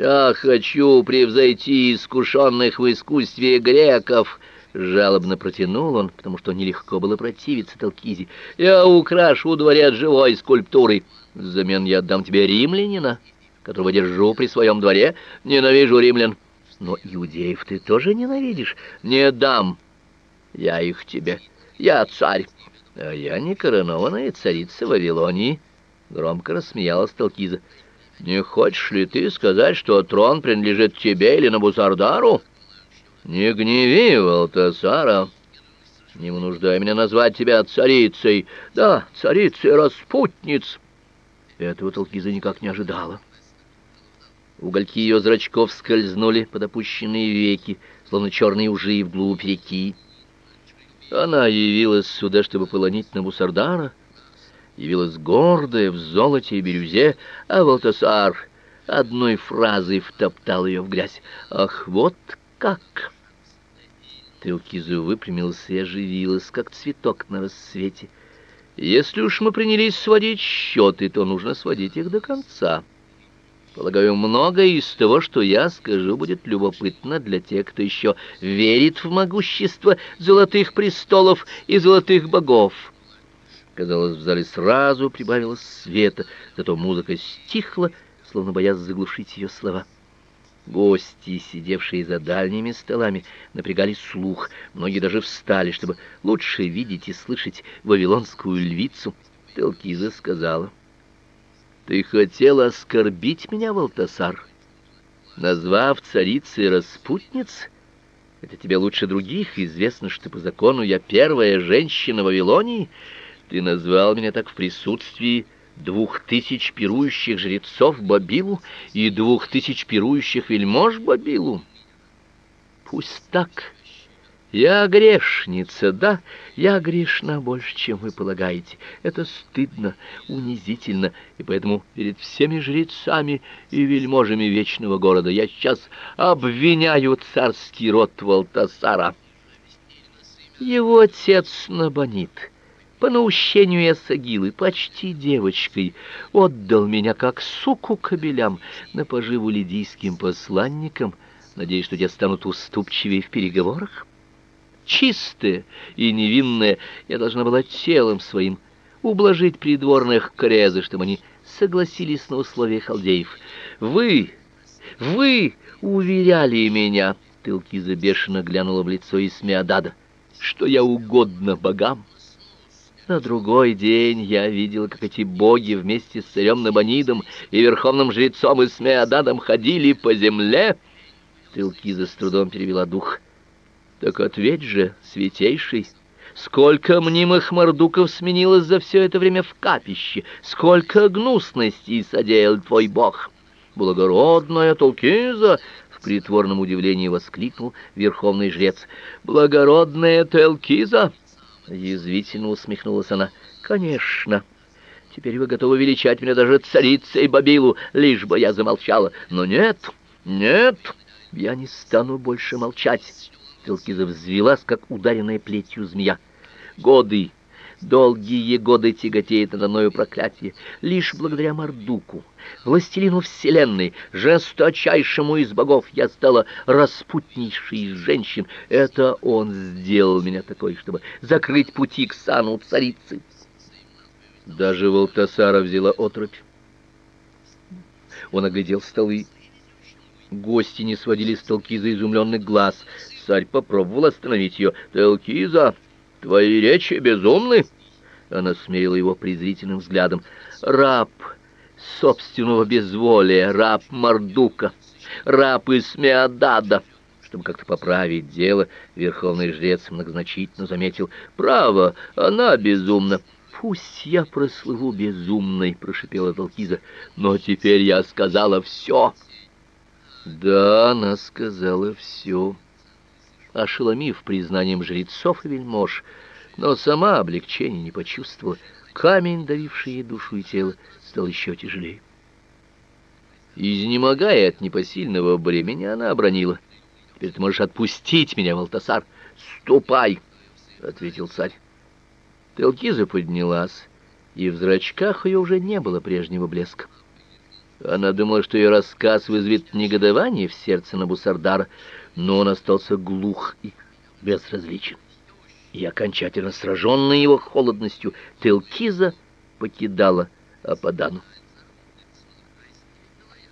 Я хочу превзойти искушенных в искусстве греков, жалобно протянул он, потому что нелегко было противиться Талкизе. Я украшу дворец живой скульптурой. Взамен я отдам тебе римлянина, которого держу при своем дворе. Ненавижу римлян. Но иудеев ты тоже ненавидишь. Не дам я их тебе. Я царь. А я не коронованная царица Вавилонии. Громко рассмеялась Талкиза. Не хочешь ли ты сказать, что трон принадлежит тебе или Набусардару? Не гневи Валтасара. Не вынуждай меня назвать тебя царицей. Да, царицей распутниц. Этого Талкиза никак не ожидала. Угольки ее зрачков скользнули под опущенные веки, словно черные ужи вглубь реки. Она явилась сюда, чтобы полонить Набусардара, явилась гордая в золоте и бирюзе, а Валтасар одной фразой втоптал ее в грязь. Ах, вот как! Телкизу выпрямился и оживилась, как цветок на рассвете. Если уж мы принялись сводить счеты, то нужно сводить их до конца. Полагаю, многое из того, что я скажу, будет любопытно для тех, кто еще верит в могущество золотых престолов и золотых богов. Казалось, в зале сразу прибавилось света, зато музыка стихла, словно боясь заглушить ее слова. Гости, сидевшие за дальними столами, напрягали слух. Многие даже встали, чтобы лучше видеть и слышать вавилонскую львицу. Телкиза сказала: "Ты хотел оскорбить меня, Валтасар, назвав царицей распутниц? Это тебе лучше других известно, что по закону я первая женщина в Вавилонии. Ты назвал меня так в присутствии двух тысяч пирующих жрецов Бабилу и двух тысяч пирующих вельмож Бабилу. Пусть так. Я грешница, да, я грешна больше, чем вы полагаете. Это стыдно, унизительно, и поэтому перед всеми жрецами и вельможами вечного города я сейчас обвиняю царский род Валтасара. Его отец Набонит по наущению Эсагилы, почти девочкой, отдал меня как суку кобелям на поживу лидийским посланникам, надеясь, что те станут уступчивее в переговорах. Чистая и невинная, я должна была телом своим ублажить придворных крезы, чтобы они согласились на условия халдеев. Вы, вы уверяли меня, Тылкиза бешено глянула в лицо Исмеадада, что я угодна богам. На другой день я видел, как эти боги вместе с царем Набонидом и верховным жрецом Исмеададом ходили по земле. Тылкиза с трудом перевела дух. Так ответь же, святейший, сколько мнимых мордуков сменилось за все это время в капище, сколько гнусностей содеял твой бог. Благородная Тылкиза, в притворном удивлении воскликнул верховный жрец. Благородная Телкиза, Язвительно усмехнулась она. Конечно. Теперь вы готовы величать меня даже царицей Бабилу, лишь бы я замолчала. Но нет, нет, я не стану больше молчать. Телкиза взвилась, как ударенная плетью змея. Годы Долгие годы тяготеет надо мною проклятие. Лишь благодаря Мардуку, властелину вселенной, жесточайшему из богов, я стала распутнейшей из женщин. Это он сделал меня такой, чтобы закрыть пути к сану царицы. Даже Волтасара взяла отрубь. Он оглядел столы. Гости не сводили с Талкиза изумленных глаз. Царь попробовал остановить ее. «Талкиза!» Твои речи безумны. Она смерила его презрительным взглядом. Раб собственного безволия, раб Мардука, раб Исмеадада. Чтобы как-то поправить дело, верховный жрец многозначительно заметил: "Право, она безумна". Пусть я прослыву безумной, прошипела Талкиза, но теперь я сказала все. Да, она сказала все ошеломив признанием жрецов и вельмож, но сама облегчения не почувствовала. Камень, давивший ей душу и тело, стал еще тяжелее. Изнемогая от непосильного бремени, она обронила. «Теперь ты можешь отпустить меня, Валтасар!» «Ступай!» — ответил царь. Телкиза поднялась, и в зрачках ее уже не было прежнего блеска. Она думала, что ее рассказ вызовет негодование в сердце Набусардара, но он остался глух и безразличен. И окончательно сраженная его холодностью, Телкиза покидала Ападану.